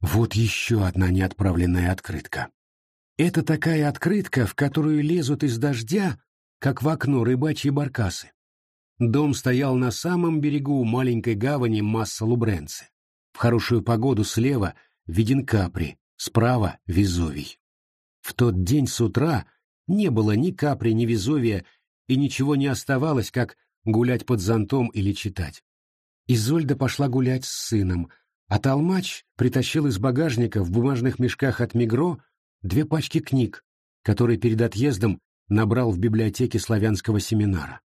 Вот еще одна неотправленная открытка. Это такая открытка, в которую лезут из дождя, как в окно рыбачьи баркасы. Дом стоял на самом берегу маленькой гавани Масса-Лубренце. В хорошую погоду слева виден Капри, справа — Везувий. В тот день с утра не было ни Капри, ни Везувия, и ничего не оставалось, как гулять под зонтом или читать. Изольда пошла гулять с сыном, а Толмач притащил из багажника в бумажных мешках от Мигро две пачки книг, которые перед отъездом набрал в библиотеке славянского семинара.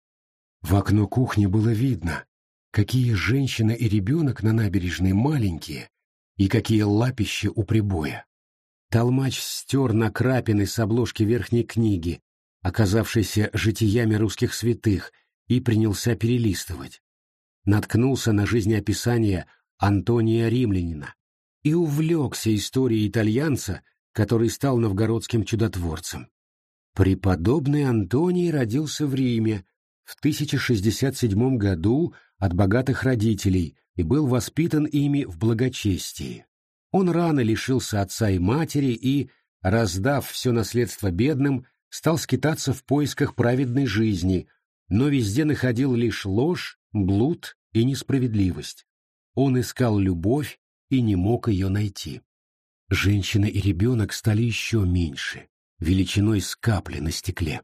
В окно кухни было видно, какие женщина и ребенок на набережной маленькие и какие лапища у прибоя. Толмач стер накрапины с обложки верхней книги, оказавшейся житиями русских святых, и принялся перелистывать. Наткнулся на жизнеописание Антония Римлянина и увлекся историей итальянца, который стал новгородским чудотворцем. Преподобный Антоний родился в Риме в 1067 году от богатых родителей и был воспитан ими в благочестии. Он рано лишился отца и матери и, раздав все наследство бедным, стал скитаться в поисках праведной жизни, но везде находил лишь ложь, блуд и несправедливость. Он искал любовь и не мог ее найти. Женщина и ребенок стали еще меньше, величиной с капли на стекле.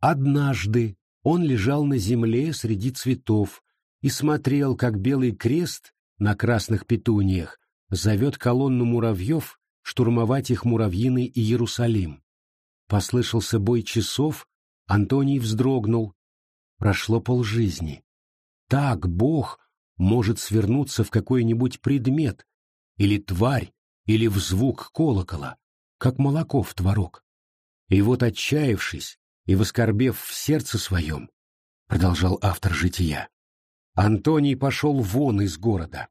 Однажды он лежал на земле среди цветов и смотрел, как белый крест на красных петуниях зовет колонну муравьев штурмовать их муравьиный Иерусалим. Послышался бой часов, Антоний вздрогнул. Прошло полжизни. Так Бог может свернуться в какой-нибудь предмет, или тварь, или в звук колокола, как молоко в творог. И вот, отчаявшись и воскорбев в сердце своем, продолжал автор жития, Антоний пошел вон из города.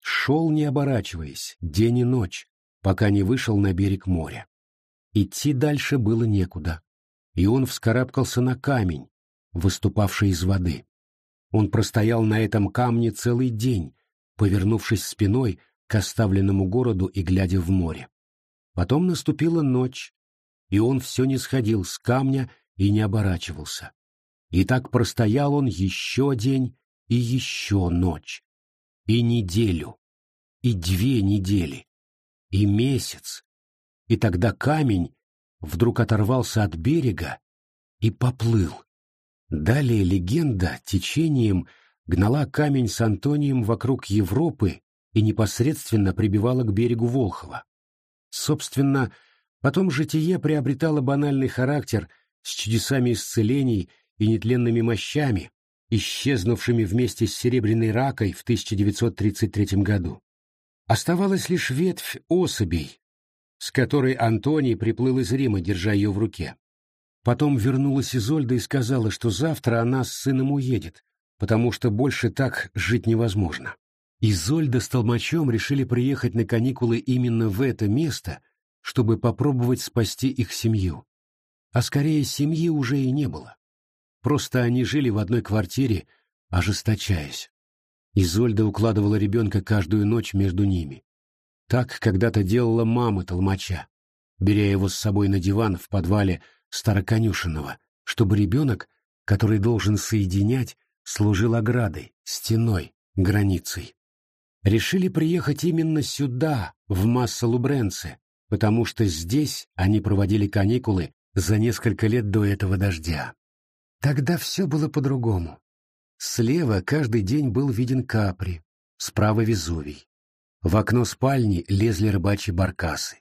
Шел, не оборачиваясь, день и ночь, пока не вышел на берег моря. Идти дальше было некуда, и он вскарабкался на камень, выступавший из воды. Он простоял на этом камне целый день, повернувшись спиной к оставленному городу и глядя в море. Потом наступила ночь, и он все не сходил с камня и не оборачивался. И так простоял он еще день и еще ночь, и неделю, и две недели, и месяц, и тогда камень вдруг оторвался от берега и поплыл. Далее легенда течением гнала камень с Антонием вокруг Европы и непосредственно прибивала к берегу Волхова. Собственно, потом житие приобретало банальный характер с чудесами исцелений и нетленными мощами, исчезнувшими вместе с серебряной ракой в 1933 году. Оставалась лишь ветвь особей, с которой Антоний приплыл из Рима, держа ее в руке. Потом вернулась Изольда и сказала, что завтра она с сыном уедет, потому что больше так жить невозможно. Изольда с Толмачом решили приехать на каникулы именно в это место, чтобы попробовать спасти их семью. А скорее семьи уже и не было. Просто они жили в одной квартире, ожесточаясь. Изольда укладывала ребенка каждую ночь между ними. Так когда-то делала мама толмача, беря его с собой на диван в подвале Староконюшенного, чтобы ребенок, который должен соединять, служил оградой, стеной, границей. Решили приехать именно сюда, в Масса-Лубренце, потому что здесь они проводили каникулы за несколько лет до этого дождя. Тогда все было по-другому. Слева каждый день был виден Капри, справа Везувий. В окно спальни лезли рыбачьи баркасы.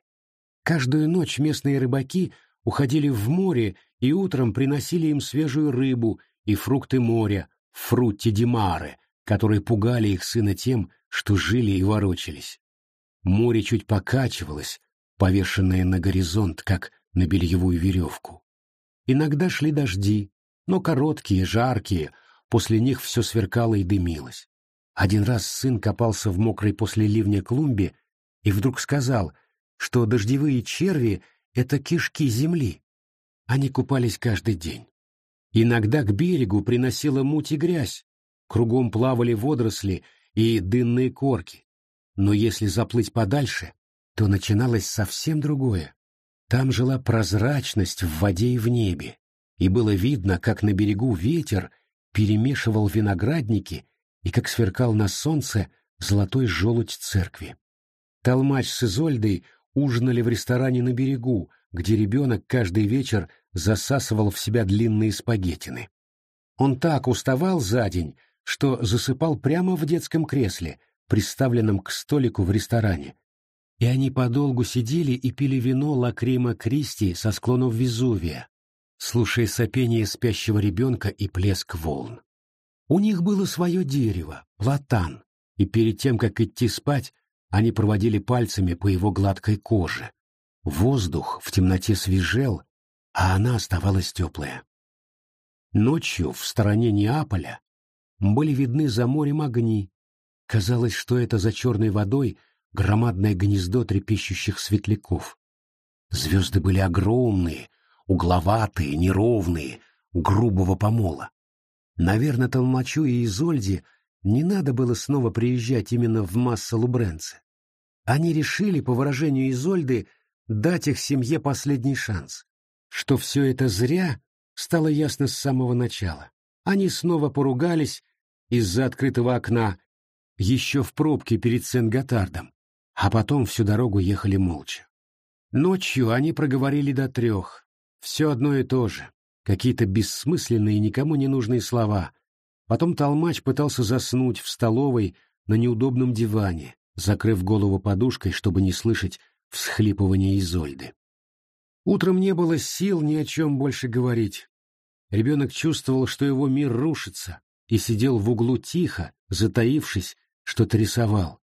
Каждую ночь местные рыбаки уходили в море и утром приносили им свежую рыбу и фрукты моря, фрутти ди маре, которые пугали их сына тем, что жили и ворочались. Море чуть покачивалось, повешенное на горизонт, как на бельевую веревку. Иногда шли дожди, но короткие, жаркие, после них все сверкало и дымилось. Один раз сын копался в мокрой после ливня клумбе и вдруг сказал, что дождевые черви — это кишки земли. Они купались каждый день. Иногда к берегу приносила муть и грязь, кругом плавали водоросли и дынные корки. Но если заплыть подальше, то начиналось совсем другое. Там жила прозрачность в воде и в небе, и было видно, как на берегу ветер перемешивал виноградники и как сверкал на солнце золотой желудь церкви. Толмач с Изольдой ужинали в ресторане на берегу, где ребенок каждый вечер засасывал в себя длинные спагеттины. Он так уставал за день, что засыпал прямо в детском кресле, приставленном к столику в ресторане. И они подолгу сидели и пили вино Лакрима Кристи со склонов Везувия, слушая сопение спящего ребенка и плеск волн. У них было свое дерево, платан, и перед тем, как идти спать, они проводили пальцами по его гладкой коже. Воздух в темноте свежел, а она оставалась теплая. Ночью в стороне Неаполя были видны за морем огни. Казалось, что это за черной водой громадное гнездо трепещущих светляков. Звезды были огромные, угловатые, неровные, грубого помола. Наверное, Толмачу и Изольде не надо было снова приезжать именно в масса Лубренце. Они решили, по выражению Изольды, дать их семье последний шанс. Что все это зря, стало ясно с самого начала. Они снова поругались из-за открытого окна, еще в пробке перед Сен-Готардом, а потом всю дорогу ехали молча. Ночью они проговорили до трех. Все одно и то же. Какие-то бессмысленные, никому не нужные слова. Потом Толмач пытался заснуть в столовой на неудобном диване, закрыв голову подушкой, чтобы не слышать всхлипывания Изольды. Утром не было сил ни о чем больше говорить. Ребенок чувствовал, что его мир рушится, и сидел в углу тихо, затаившись, что-то рисовал.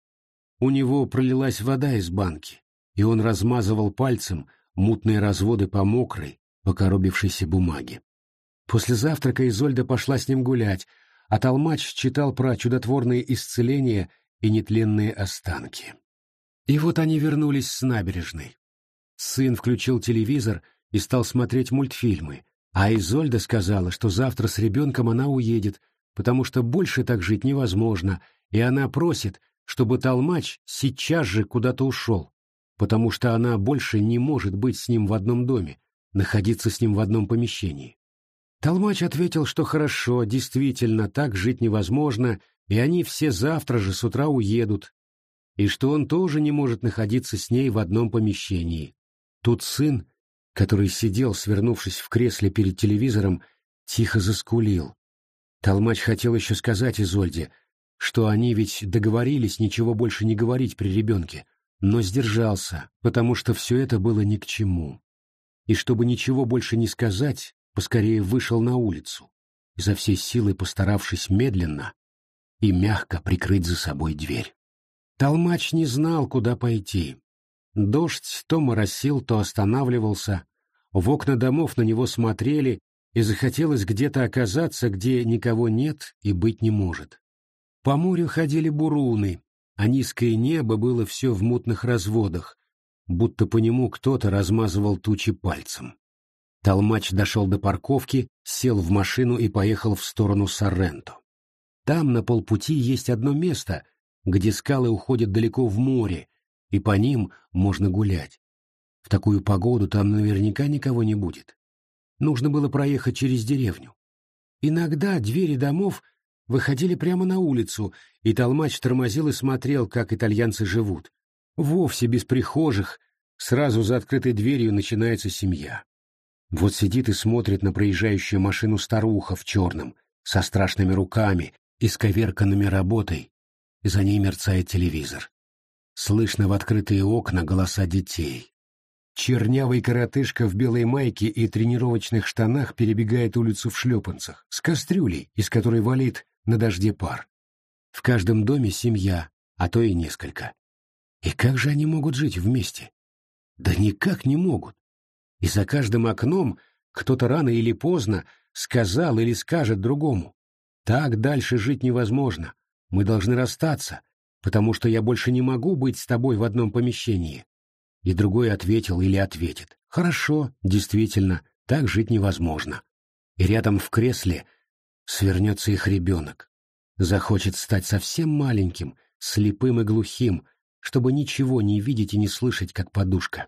У него пролилась вода из банки, и он размазывал пальцем мутные разводы по мокрой, покоробившейся бумаге. После завтрака Изольда пошла с ним гулять, а Толмач читал про чудотворные исцеления и нетленные останки. И вот они вернулись с набережной. Сын включил телевизор и стал смотреть мультфильмы, а Изольда сказала, что завтра с ребенком она уедет, потому что больше так жить невозможно, и она просит, чтобы Толмач сейчас же куда-то ушел, потому что она больше не может быть с ним в одном доме, находиться с ним в одном помещении. Толмач ответил, что хорошо, действительно, так жить невозможно, и они все завтра же с утра уедут, и что он тоже не может находиться с ней в одном помещении, Тут сын, который сидел, свернувшись в кресле перед телевизором, тихо заскулил. Толмач хотел еще сказать Изольде, что они ведь договорились ничего больше не говорить при ребенке, но сдержался, потому что все это было ни к чему. И чтобы ничего больше не сказать, поскорее вышел на улицу, изо всей силы постаравшись медленно и мягко прикрыть за собой дверь. Толмач не знал, куда пойти. Дождь то моросил, то останавливался. В окна домов на него смотрели, и захотелось где-то оказаться, где никого нет и быть не может. По морю ходили буруны, а низкое небо было все в мутных разводах, будто по нему кто-то размазывал тучи пальцем. Толмач дошел до парковки, сел в машину и поехал в сторону Сорренто. Там на полпути есть одно место, где скалы уходят далеко в море, и по ним можно гулять. В такую погоду там наверняка никого не будет. Нужно было проехать через деревню. Иногда двери домов выходили прямо на улицу, и толмач тормозил и смотрел, как итальянцы живут. Вовсе без прихожих, сразу за открытой дверью начинается семья. Вот сидит и смотрит на проезжающую машину старуха в черном, со страшными руками, исковерканными работой, за ней мерцает телевизор. Слышно в открытые окна голоса детей. Чернявый коротышка в белой майке и тренировочных штанах перебегает улицу в шлепанцах, с кастрюлей, из которой валит на дожде пар. В каждом доме семья, а то и несколько. И как же они могут жить вместе? Да никак не могут. И за каждым окном кто-то рано или поздно сказал или скажет другому. Так дальше жить невозможно. Мы должны расстаться, потому что я больше не могу быть с тобой в одном помещении. И другой ответил или ответит. Хорошо, действительно, так жить невозможно. И рядом в кресле свернется их ребенок. Захочет стать совсем маленьким, слепым и глухим, чтобы ничего не видеть и не слышать, как подушка.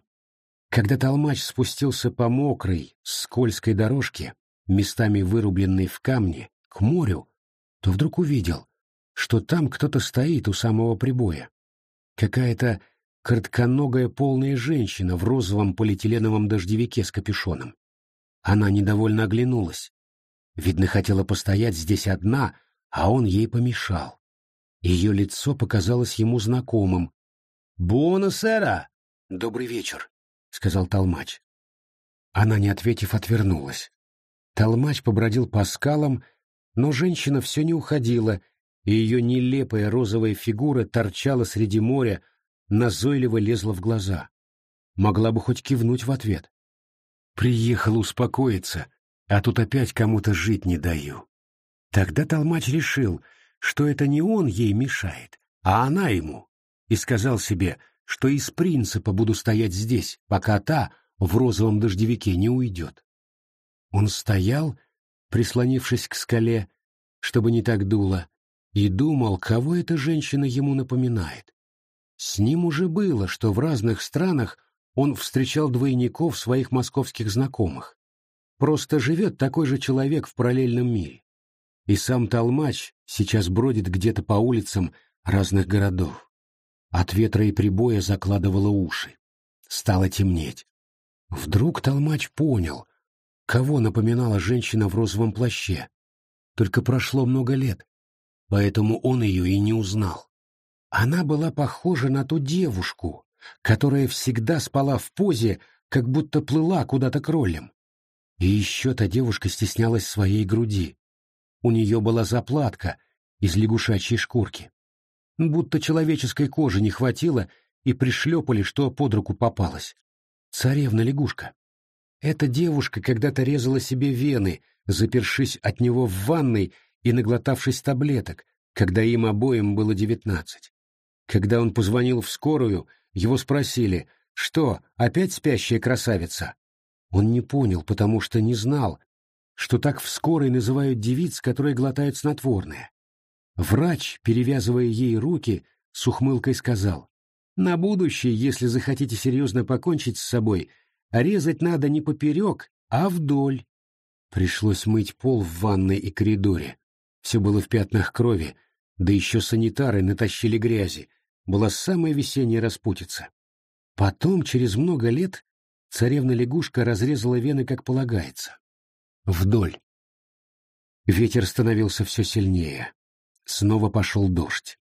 Когда толмач спустился по мокрой, скользкой дорожке, местами вырубленной в камне, к морю, то вдруг увидел, что там кто-то стоит у самого прибоя. Какая-то коротконогая полная женщина в розовом полиэтиленовом дождевике с капюшоном. Она недовольно оглянулась. Видно, хотела постоять здесь одна, а он ей помешал. Ее лицо показалось ему знакомым. «Буоносера!» «Добрый вечер», — сказал Толмач. Она, не ответив, отвернулась. Толмач побродил по скалам, но женщина все не уходила, и ее нелепая розовая фигура торчала среди моря, назойливо лезла в глаза. Могла бы хоть кивнуть в ответ. Приехал успокоиться, а тут опять кому-то жить не даю. Тогда Толмач решил, что это не он ей мешает, а она ему, и сказал себе, что из принципа буду стоять здесь, пока та в розовом дождевике не уйдет. Он стоял, прислонившись к скале, чтобы не так дуло, и думал, кого эта женщина ему напоминает. С ним уже было, что в разных странах он встречал двойников своих московских знакомых. Просто живет такой же человек в параллельном мире. И сам Толмач сейчас бродит где-то по улицам разных городов. От ветра и прибоя закладывало уши. Стало темнеть. Вдруг Толмач понял, кого напоминала женщина в розовом плаще. Только прошло много лет, поэтому он ее и не узнал. Она была похожа на ту девушку, которая всегда спала в позе, как будто плыла куда-то кролем. И еще та девушка стеснялась своей груди. У нее была заплатка из лягушачьей шкурки. Будто человеческой кожи не хватило, и пришлепали, что под руку попалось. Царевна-лягушка. Эта девушка когда-то резала себе вены, запершись от него в ванной и наглотавшись таблеток, когда им обоим было девятнадцать. Когда он позвонил в скорую, его спросили, что, опять спящая красавица? Он не понял, потому что не знал, что так в скорой называют девиц, которые глотают снотворное. Врач, перевязывая ей руки, с ухмылкой сказал, «На будущее, если захотите серьезно покончить с собой, резать надо не поперек, а вдоль». Пришлось мыть пол в ванной и коридоре. Все было в пятнах крови, да еще санитары натащили грязи. Была самая весенняя распутица. Потом, через много лет, царевна-лягушка разрезала вены, как полагается. Вдоль. Ветер становился все сильнее. Снова пошел дождь.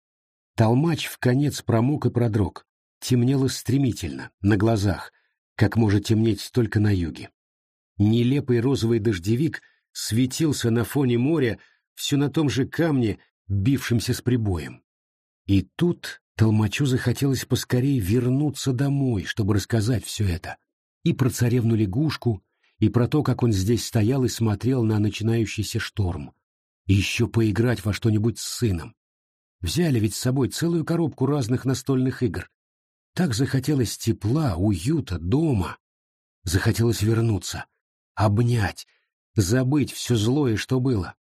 Толмач в конец промок и продрог. Темнело стремительно, на глазах, как может темнеть только на юге. Нелепый розовый дождевик светился на фоне моря все на том же камне, бившемся с прибоем. И тут Толмачу захотелось поскорее вернуться домой, чтобы рассказать все это. И про царевну-лягушку, и про то, как он здесь стоял и смотрел на начинающийся шторм. И еще поиграть во что-нибудь с сыном. Взяли ведь с собой целую коробку разных настольных игр. Так захотелось тепла, уюта, дома. Захотелось вернуться, обнять, забыть все злое, что было.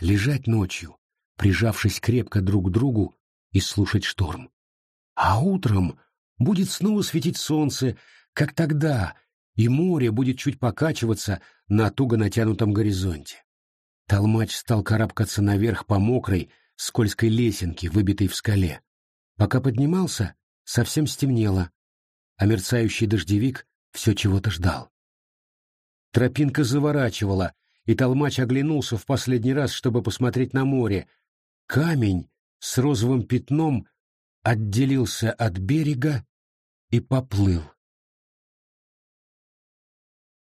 Лежать ночью, прижавшись крепко друг к другу, и слушать шторм. А утром будет снова светить солнце, как тогда, и море будет чуть покачиваться на туго натянутом горизонте. Толмач стал карабкаться наверх по мокрой, скользкой лесенке, выбитой в скале. Пока поднимался, совсем стемнело, а мерцающий дождевик все чего-то ждал. Тропинка заворачивала, и Толмач оглянулся в последний раз, чтобы посмотреть на море. Камень с розовым пятном отделился от берега и поплыл.